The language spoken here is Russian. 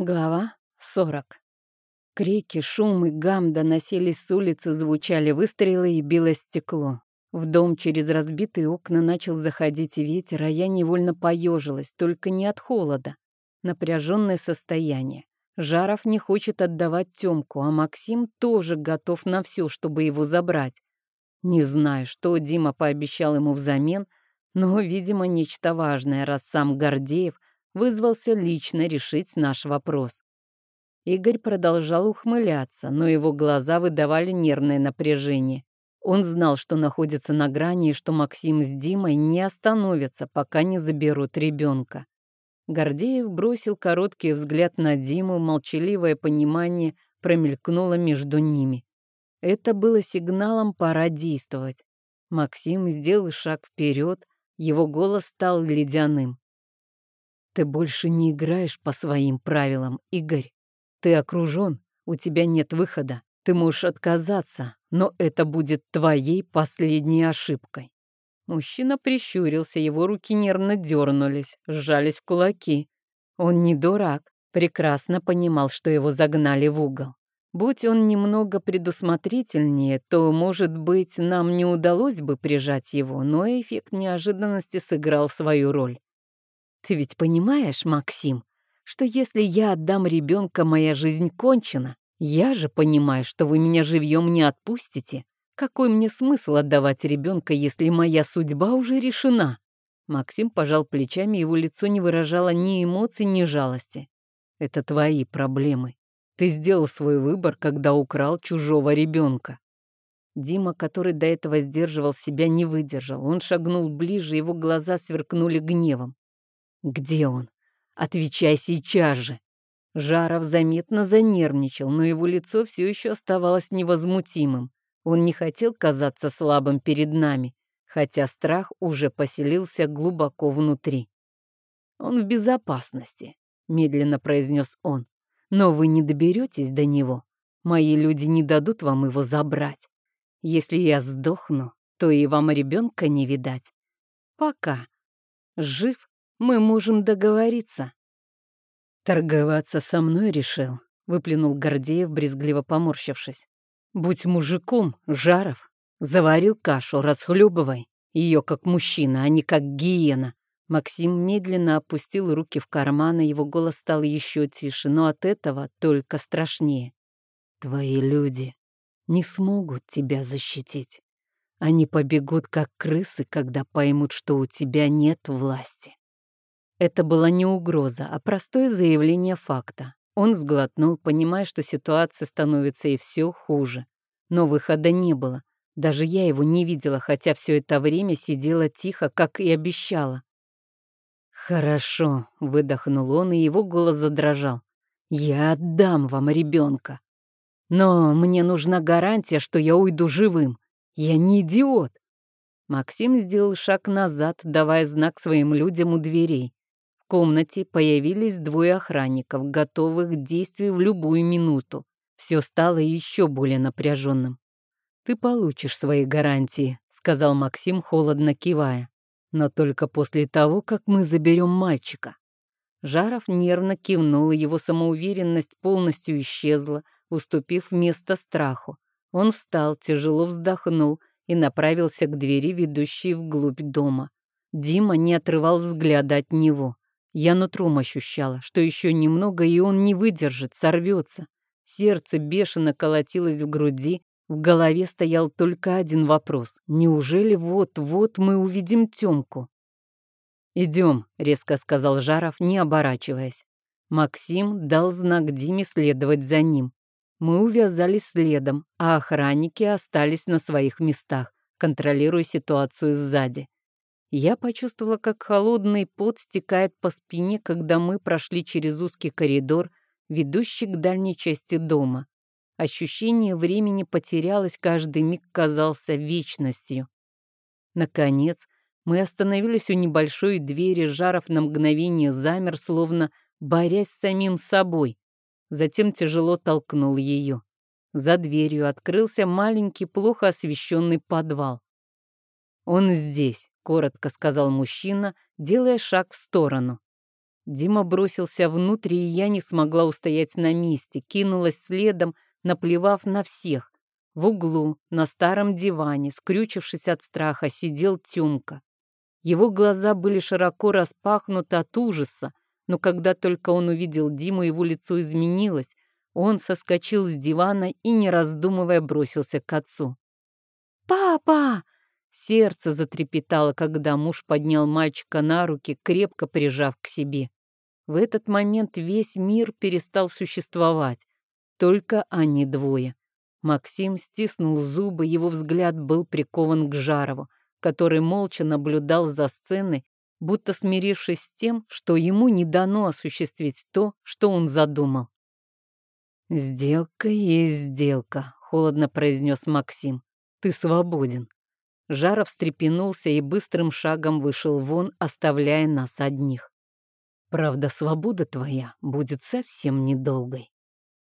Глава 40. Крики, шум и гам доносились с улицы, звучали выстрелы и било стекло. В дом через разбитые окна начал заходить ветер, а я невольно поежилась, только не от холода. Напряженное состояние. Жаров не хочет отдавать Тёмку, а Максим тоже готов на все, чтобы его забрать. Не знаю, что Дима пообещал ему взамен, но, видимо, нечто важное, раз сам Гордеев — вызвался лично решить наш вопрос. Игорь продолжал ухмыляться, но его глаза выдавали нервное напряжение. Он знал, что находится на грани и что Максим с Димой не остановятся, пока не заберут ребенка. Гордеев бросил короткий взгляд на Диму, молчаливое понимание промелькнуло между ними. Это было сигналом «пора действовать». Максим сделал шаг вперед, его голос стал ледяным. Ты больше не играешь по своим правилам, Игорь. Ты окружен, у тебя нет выхода. Ты можешь отказаться, но это будет твоей последней ошибкой. Мужчина прищурился, его руки нервно дернулись, сжались в кулаки. Он не дурак, прекрасно понимал, что его загнали в угол. Будь он немного предусмотрительнее, то, может быть, нам не удалось бы прижать его, но эффект неожиданности сыграл свою роль. Ты ведь понимаешь, Максим, что если я отдам ребенка, моя жизнь кончена? Я же понимаю, что вы меня живьем не отпустите. Какой мне смысл отдавать ребенка, если моя судьба уже решена? Максим пожал плечами, его лицо не выражало ни эмоций, ни жалости. Это твои проблемы. Ты сделал свой выбор, когда украл чужого ребенка. Дима, который до этого сдерживал себя, не выдержал. Он шагнул ближе, его глаза сверкнули гневом. «Где он? Отвечай сейчас же!» Жаров заметно занервничал, но его лицо все еще оставалось невозмутимым. Он не хотел казаться слабым перед нами, хотя страх уже поселился глубоко внутри. «Он в безопасности», — медленно произнес он. «Но вы не доберетесь до него. Мои люди не дадут вам его забрать. Если я сдохну, то и вам ребенка не видать. Пока. Жив мы можем договориться». «Торговаться со мной решил», — выплюнул Гордеев, брезгливо поморщившись. «Будь мужиком, Жаров, заварил кашу, расхлебывай. Ее как мужчина, а не как гиена». Максим медленно опустил руки в карманы, его голос стал еще тише, но от этого только страшнее. «Твои люди не смогут тебя защитить. Они побегут, как крысы, когда поймут, что у тебя нет власти. Это была не угроза, а простое заявление факта. Он сглотнул, понимая, что ситуация становится и все хуже. Но выхода не было. Даже я его не видела, хотя все это время сидела тихо, как и обещала. «Хорошо», — выдохнул он, и его голос задрожал. «Я отдам вам ребенка. Но мне нужна гарантия, что я уйду живым. Я не идиот». Максим сделал шаг назад, давая знак своим людям у дверей комнате появились двое охранников, готовых к действию в любую минуту. Все стало еще более напряженным. «Ты получишь свои гарантии», — сказал Максим, холодно кивая. «Но только после того, как мы заберем мальчика». Жаров нервно кивнул, и его самоуверенность полностью исчезла, уступив место страху. Он встал, тяжело вздохнул и направился к двери, ведущей вглубь дома. Дима не отрывал взгляда от него. Я нутром ощущала, что еще немного, и он не выдержит, сорвется. Сердце бешено колотилось в груди, в голове стоял только один вопрос. Неужели вот-вот мы увидим Тёмку? «Идем», — резко сказал Жаров, не оборачиваясь. Максим дал знак Диме следовать за ним. Мы увязались следом, а охранники остались на своих местах, контролируя ситуацию сзади. Я почувствовала, как холодный пот стекает по спине, когда мы прошли через узкий коридор, ведущий к дальней части дома. Ощущение времени потерялось, каждый миг казался вечностью. Наконец, мы остановились у небольшой двери, Жаров на мгновение замер, словно борясь с самим собой. Затем тяжело толкнул ее. За дверью открылся маленький, плохо освещенный подвал. «Он здесь», — коротко сказал мужчина, делая шаг в сторону. Дима бросился внутрь, и я не смогла устоять на месте, кинулась следом, наплевав на всех. В углу, на старом диване, скрючившись от страха, сидел Тёмка. Его глаза были широко распахнуты от ужаса, но когда только он увидел Диму, его лицо изменилось. Он соскочил с дивана и, не раздумывая, бросился к отцу. «Папа!» Сердце затрепетало, когда муж поднял мальчика на руки, крепко прижав к себе. В этот момент весь мир перестал существовать. Только они двое. Максим стиснул зубы, его взгляд был прикован к Жарову, который молча наблюдал за сценой, будто смирившись с тем, что ему не дано осуществить то, что он задумал. «Сделка есть сделка», — холодно произнес Максим. «Ты свободен». Жаров встрепенулся и быстрым шагом вышел вон, оставляя нас одних. «Правда, свобода твоя будет совсем недолгой».